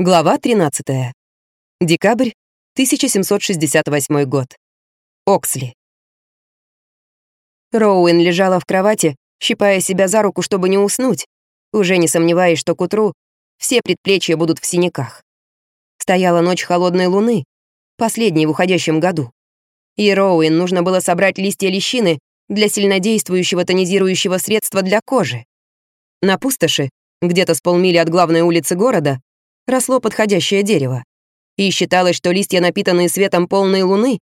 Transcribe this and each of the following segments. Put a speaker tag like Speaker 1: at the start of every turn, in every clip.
Speaker 1: Глава 13. Декабрь 1768 год. Оксли. Роуэн лежала в кровати, щипая себя за руку, чтобы не уснуть, уже не сомневаясь, что к утру все предплечья будут в синяках. Стояла ночь холодной луны, последней в уходящем году. И Роуэн нужно было собрать листья лещины для сильнодействующего тонизирующего средства для кожи. На пустоши, где-то с полмили от главной улицы города, росло подходящее дерево, и считалось, что листья, напитанные светом полной луны,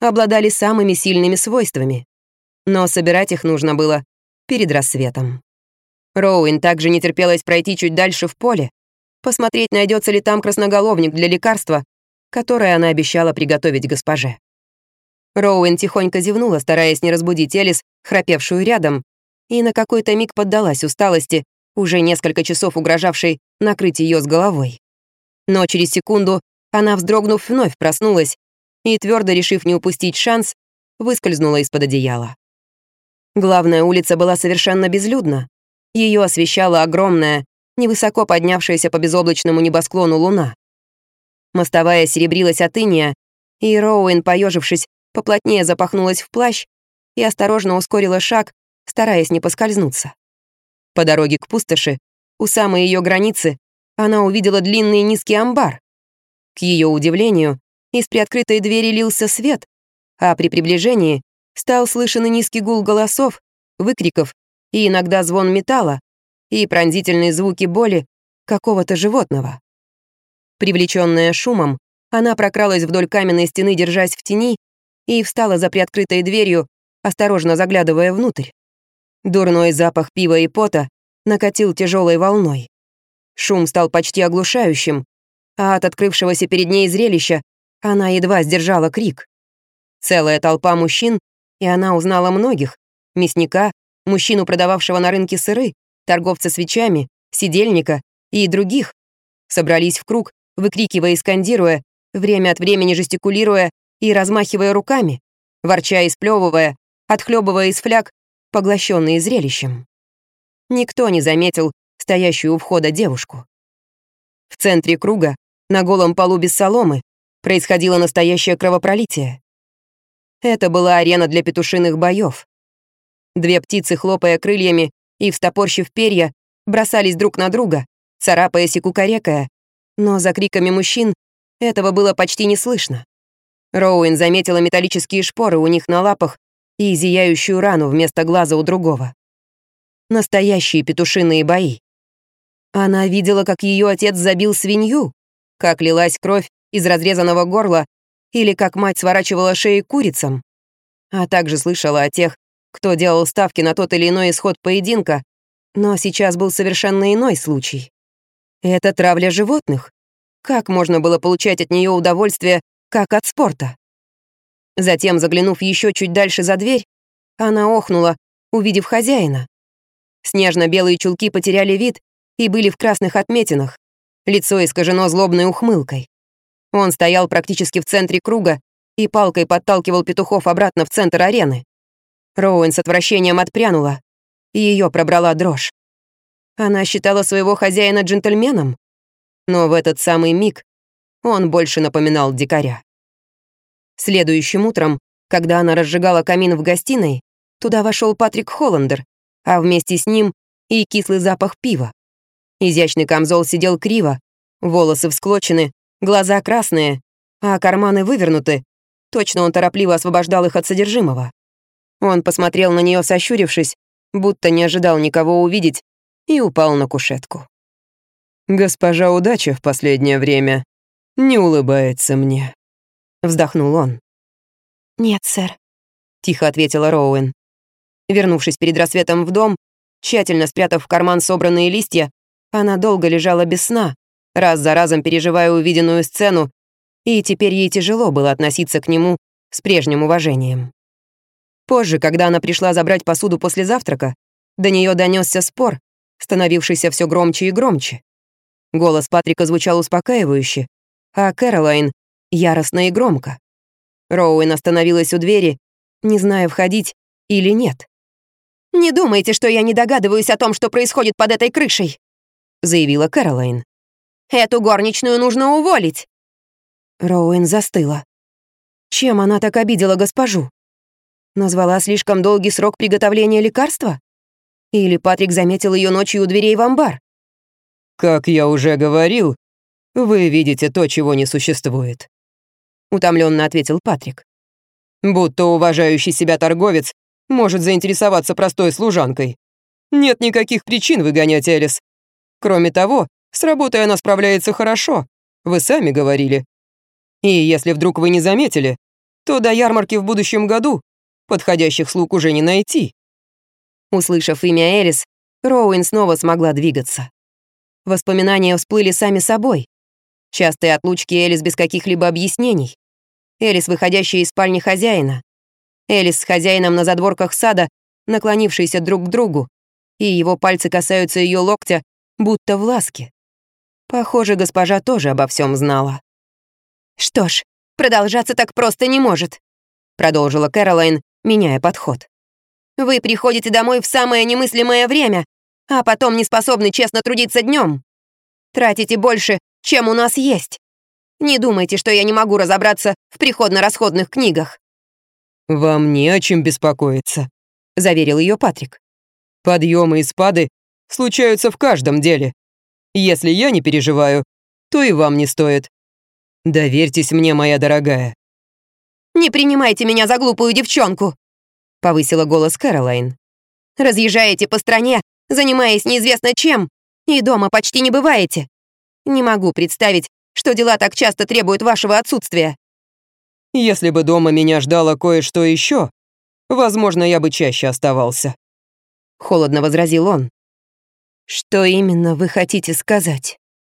Speaker 1: обладали самыми сильными свойствами. Но собирать их нужно было перед рассветом. Роуэн также не терпелось пройти чуть дальше в поле, посмотреть, найдется ли там красноголовник для лекарства, которое она обещала приготовить госпоже. Роуэн тихонько зевнула, стараясь не разбудить Элис, храпевшую рядом, и на какой-то миг поддалась усталости, уже несколько часов угрожавшей накрыть ее с головой. Но через секунду она, вздрогнув, вновь проснулась и, твердо решив не упустить шанс, выскользнула из-под одеяла. Главная улица была совершенно безлюдна. Ее освещала огромная, невысоко поднявшаяся по безоблачному небосклону луна. Мостовая серебрилась от иния, и Роуэн, поежившись, поплотнее запахнулась в плащ и осторожно ускорила шаг, стараясь не поскользнуться. По дороге к пустоши, у самой ее границы, она увидела длинный низкий амбар. К ее удивлению, из приоткрытой двери лился свет, а при приближении стал слышен низкий гул голосов, выкриков и иногда звон металла и пронзительные звуки боли какого-то животного. Привлеченная шумом, она прокралась вдоль каменной стены, держась в тени, и встала за приоткрытой дверью, осторожно заглядывая внутрь. Дурной запах пива и пота накатил тяжелой волной. Шум стал почти оглушающим, а от открывшегося перед ней зрелища она едва сдержала крик. Целая толпа мужчин, и она узнала многих — мясника, мужчину, продававшего на рынке сыры, торговца свечами, сидельника и других — собрались в круг, выкрикивая и скандируя, время от времени жестикулируя и размахивая руками, ворча и сплёвывая, отхлебывая из фляг, поглощенные зрелищем. Никто не заметил, стоящую у входа девушку. В центре круга, на голом полу без соломы, происходило настоящее кровопролитие. Это была арена для петушиных боев. Две птицы, хлопая крыльями и встопорщив перья, бросались друг на друга, царапаясь и кукарекая, но за криками мужчин этого было почти не слышно. Роуэн заметила металлические шпоры у них на лапах и зияющую рану вместо глаза у другого. Настоящие петушиные бои. Она видела, как ее отец забил свинью, как лилась кровь из разрезанного горла или как мать сворачивала шеи курицам. А также слышала о тех, кто делал ставки на тот или иной исход поединка, но сейчас был совершенно иной случай. Это травля животных. Как можно было получать от нее удовольствие, как от спорта? Затем, заглянув еще чуть дальше за дверь, она охнула, увидев хозяина. Снежно-белые чулки потеряли вид и были в красных отметинах. Лицо искажено злобной ухмылкой. Он стоял практически в центре круга и палкой подталкивал петухов обратно в центр арены. Роуэн с отвращением отпрянула, и ее пробрала дрожь. Она считала своего хозяина джентльменом, но в этот самый миг он больше напоминал дикаря. Следующим утром, когда она разжигала камин в гостиной, туда вошел Патрик Холландер, а вместе с ним и кислый запах пива. Изящный камзол сидел криво, волосы всклочены, глаза красные, а карманы вывернуты. Точно он торопливо освобождал их от содержимого. Он посмотрел на нее, сощурившись, будто не ожидал никого увидеть, и упал на кушетку.
Speaker 2: «Госпожа удача в последнее время не улыбается мне», — вздохнул он.
Speaker 3: «Нет, сэр», —
Speaker 1: тихо ответила Роуэн. Вернувшись перед рассветом в дом, тщательно спрятав в карман собранные листья, она долго лежала без сна, раз за разом переживая увиденную сцену, и теперь ей тяжело было относиться к нему с прежним уважением. Позже, когда она пришла забрать посуду после завтрака, до нее донесся спор, становившийся все громче и громче. Голос Патрика звучал успокаивающе, а Кэролайн — яростно и громко. Роуэн остановилась у двери, не зная, входить или нет.
Speaker 3: «Не думайте, что я не догадываюсь о том, что происходит под этой крышей», заявила Кэролайн. Эту горничную нужно уволить!»
Speaker 1: Роуэн застыла. Чем она так обидела госпожу? Назвала слишком долгий срок приготовления лекарства? Или Патрик заметил ее ночью у дверей в амбар?
Speaker 2: «Как я уже говорил, вы видите то, чего не существует», — утомленно ответил Патрик. «Будто уважающий себя торговец может заинтересоваться простой служанкой. Нет никаких причин выгонять Элис. Кроме того, с работой она справляется хорошо, вы сами говорили. И если вдруг вы не заметили, то до ярмарки в будущем году подходящих слуг уже не найти».
Speaker 1: Услышав имя Элис, Роуэн снова смогла двигаться. Воспоминания всплыли сами собой. Частые отлучки Элис без каких-либо объяснений. Элис, выходящая из спальни хозяина. Элис с хозяином на задворках сада, наклонившиеся друг к другу, и его пальцы касаются ее локтя, будто в ласке. Похоже, госпожа тоже обо всем знала.
Speaker 3: «Что ж, продолжаться так просто не может»,
Speaker 1: продолжила Кэролайн, меняя подход.
Speaker 3: «Вы приходите домой в самое немыслимое время, а потом не способны честно трудиться днем. Тратите больше, чем у нас есть. Не думайте, что я не могу разобраться в приходно-расходных книгах».
Speaker 2: «Вам не о чем беспокоиться», — заверил ее Патрик. «Подъемы и спады случаются в каждом деле. Если я не переживаю, то и вам не стоит. Доверьтесь мне, моя дорогая».
Speaker 3: «Не принимайте меня за глупую девчонку», — повысила голос Кэролайн. «Разъезжаете по стране, занимаясь неизвестно чем, и дома почти не бываете. Не могу представить, что дела так часто требуют вашего отсутствия».
Speaker 2: «Если бы дома меня ждало кое-что еще, возможно, я бы чаще оставался», —
Speaker 1: холодно возразил он. «Что именно вы хотите сказать?»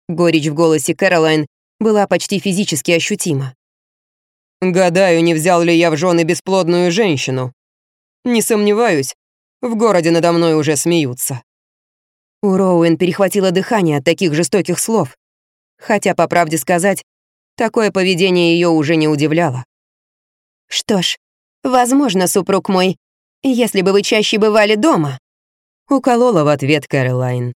Speaker 1: Горечь в голосе Кэролайн была почти физически ощутима.
Speaker 2: «Гадаю, не взял ли я в жены бесплодную женщину. Не сомневаюсь, в городе надо мной уже смеются».
Speaker 1: У Роуэн перехватило дыхание от таких жестоких слов. Хотя, по правде сказать, такое поведение ее уже не удивляло.
Speaker 3: «Что ж, возможно, супруг мой, если бы вы чаще бывали дома»,
Speaker 1: уколола в ответ Кэролайн.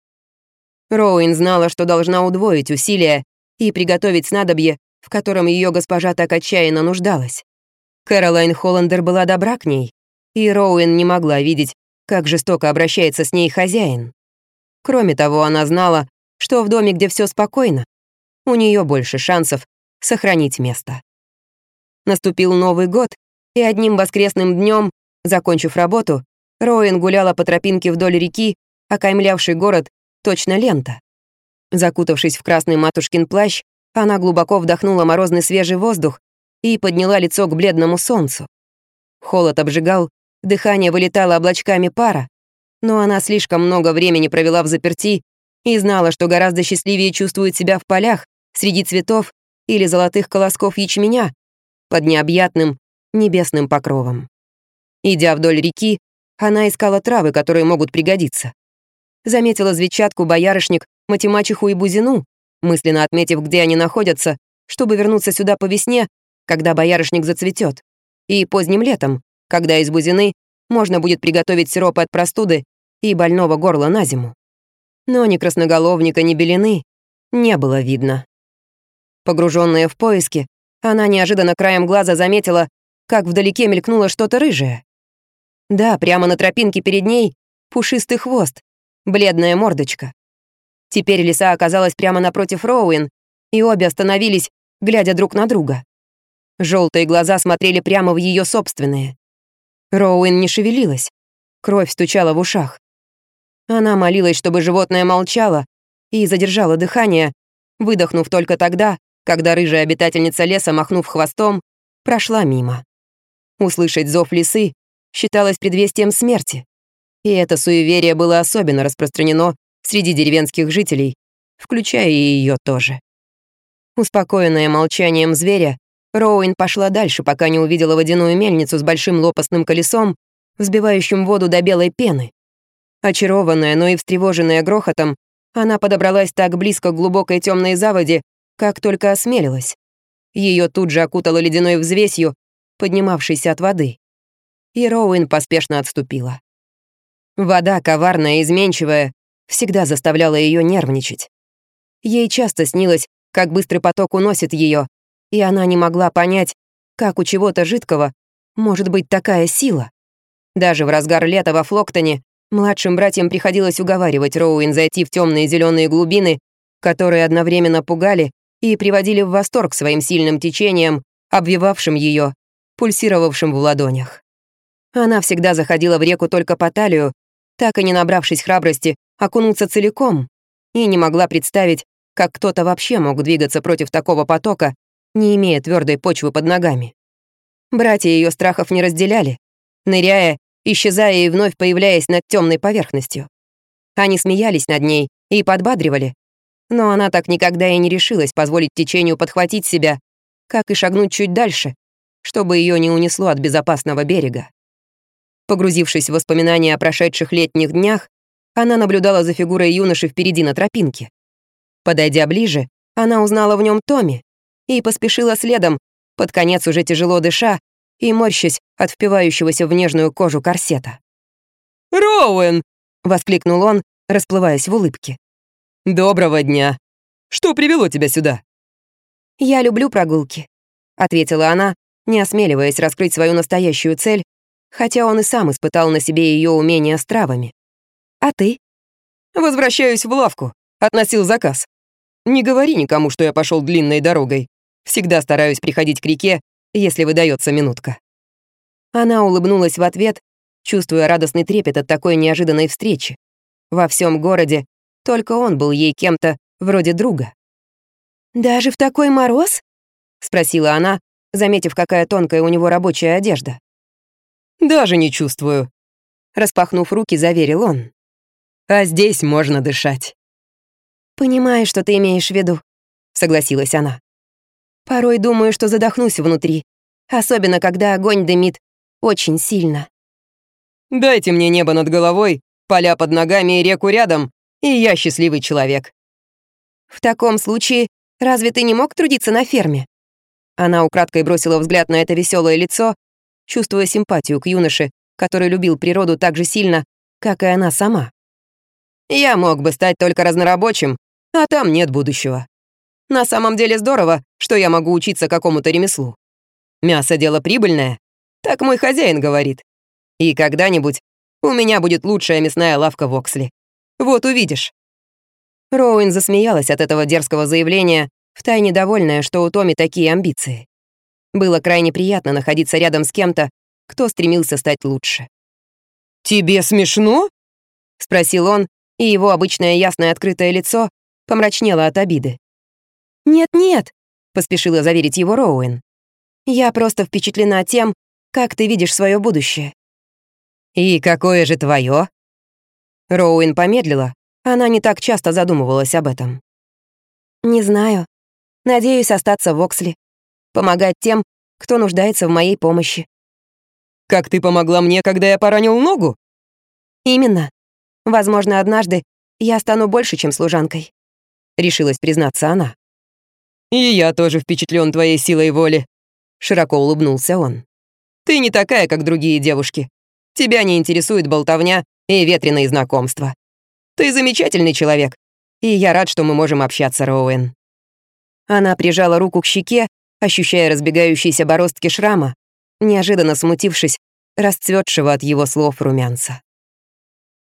Speaker 1: Роуэн знала, что должна удвоить усилия и приготовить снадобье, в котором ее госпожа так отчаянно нуждалась. Кэролайн Холландер была добра к ней, и Роуэн не могла видеть, как жестоко обращается с ней хозяин. Кроме того, она знала, что в доме, где все спокойно, у нее больше шансов сохранить место. Наступил Новый год, и одним воскресным днем, закончив работу, Роуэн гуляла по тропинке вдоль реки, окаймлявшей город точно лента. Закутавшись в красный матушкин плащ, она глубоко вдохнула морозный свежий воздух и подняла лицо к бледному солнцу. Холод обжигал, дыхание вылетало облачками пара, но она слишком много времени провела в заперти и знала, что гораздо счастливее чувствует себя в полях, среди цветов или золотых колосков ячменя, под необъятным небесным покровом. Идя вдоль реки, она искала травы, которые могут пригодиться. Заметила звечатку, боярышник, матемачеху и бузину, мысленно отметив, где они находятся, чтобы вернуться сюда по весне, когда боярышник зацветет, и поздним летом, когда из бузины можно будет приготовить сироп от простуды и больного горла на зиму. Но ни красноголовника, ни белины не было видно. Погруженная в поиски, она неожиданно краем глаза заметила, как вдалеке мелькнуло что-то рыжее. Да, прямо на тропинке перед ней пушистый хвост, бледная мордочка. Теперь лиса оказалась прямо напротив Роуэн, и обе остановились, глядя друг на друга. Желтые глаза смотрели прямо в ее собственные. Роуэн не шевелилась. Кровь стучала в ушах. Она молилась, чтобы животное молчало, и задержала дыхание, выдохнув только тогда, когда рыжая обитательница леса, махнув хвостом, прошла мимо. Услышать зов лисы считалось предвестием смерти, и это суеверие было особенно распространено среди деревенских жителей, включая и ее тоже. Успокоенная молчанием зверя, Роуэн пошла дальше, пока не увидела водяную мельницу с большим лопастным колесом, взбивающим воду до белой пены. Очарованная, но и встревоженная грохотом, она подобралась так близко к глубокой темной заводе, как только осмелилась. Ее тут же окутало ледяной взвесью, поднимавшейся от воды. И Роуэн поспешно отступила. Вода, коварная и изменчивая, всегда заставляла ее нервничать. Ей часто снилось, как быстрый поток уносит ее, и она не могла понять, как у чего-то жидкого может быть такая сила. Даже в разгар лета во Флоктоне младшим братьям приходилось уговаривать Роуин зайти в темные зеленые глубины, которые одновременно пугали и приводили в восторг своим сильным течением, обвивавшим ее, пульсировавшим в ладонях. Она всегда заходила в реку только по талию, так и не набравшись храбрости окунуться целиком, и не могла представить, как кто-то вообще мог двигаться против такого потока, не имея твердой почвы под ногами. Братья ее страхов не разделяли, ныряя, исчезая и вновь появляясь над темной поверхностью. Они смеялись над ней и подбадривали, но она так никогда и не решилась позволить течению подхватить себя, как и шагнуть чуть дальше, чтобы ее не унесло от безопасного берега. Погрузившись в воспоминания о прошедших летних днях, она наблюдала за фигурой юноши впереди на тропинке. Подойдя ближе, она узнала в нем Томи и поспешила следом, под конец уже тяжело дыша и морщась от впивающегося в нежную кожу корсета.
Speaker 2: «Роуэн!» — воскликнул он, расплываясь в улыбке. «Доброго дня! Что привело тебя сюда?»
Speaker 1: «Я люблю прогулки», — ответила она, не осмеливаясь раскрыть свою настоящую цель, хотя он и сам испытал на себе ее умение с травами. «А ты?»
Speaker 2: «Возвращаюсь в лавку. Относил заказ. Не говори никому, что я пошел длинной дорогой. Всегда стараюсь приходить к реке, если выдается минутка».
Speaker 1: Она улыбнулась в ответ, чувствуя радостный трепет от такой неожиданной встречи. Во всем городе только он был ей кем-то вроде друга. «Даже в такой мороз?» — спросила она, заметив, какая тонкая у него рабочая одежда.
Speaker 2: «Даже не чувствую», — распахнув руки, заверил он. «А здесь можно дышать».
Speaker 1: «Понимаю, что ты имеешь в виду», — согласилась она. «Порой думаю, что задохнусь внутри, особенно когда огонь дымит очень сильно».
Speaker 2: «Дайте мне небо над головой, поля под ногами и реку рядом, и я счастливый человек».
Speaker 1: «В таком случае, разве ты не мог трудиться на ферме?» Она украдкой бросила взгляд на это веселое лицо, чувствуя симпатию к юноше, который любил природу так же сильно, как и она сама.
Speaker 2: «Я мог бы стать только разнорабочим, а там нет будущего. На самом деле здорово, что я могу учиться какому-то ремеслу. Мясо — дело прибыльное, так мой хозяин говорит. И когда-нибудь у меня будет лучшая мясная лавка в Оксли. Вот увидишь».
Speaker 1: Роуэн засмеялась от этого дерзкого заявления, втайне довольная, что у Томи такие амбиции. Было крайне приятно находиться рядом с кем-то, кто стремился стать лучше.
Speaker 2: «Тебе смешно?»
Speaker 1: — спросил он, и его обычное ясное открытое лицо помрачнело от обиды. «Нет-нет», — поспешила заверить его Роуэн. «Я просто впечатлена тем, как ты видишь свое будущее».
Speaker 2: «И какое же твое?
Speaker 1: Роуэн помедлила, она не так часто задумывалась об этом. «Не знаю. Надеюсь остаться в Оксли. Помогать тем, кто нуждается в моей помощи».
Speaker 2: «Как ты помогла мне, когда я поранил ногу?»
Speaker 1: «Именно. Возможно, однажды я стану больше, чем служанкой», — решилась признаться она.
Speaker 2: «И я тоже впечатлен твоей силой воли», — широко улыбнулся он. «Ты не такая, как другие девушки. Тебя не интересует болтовня и ветреные знакомства. Ты замечательный человек, и я рад, что мы можем общаться, Роуэн».
Speaker 1: Она прижала руку к щеке, ощущая разбегающиеся бороздки шрама, неожиданно смутившись, расцветшего от его слов румянца.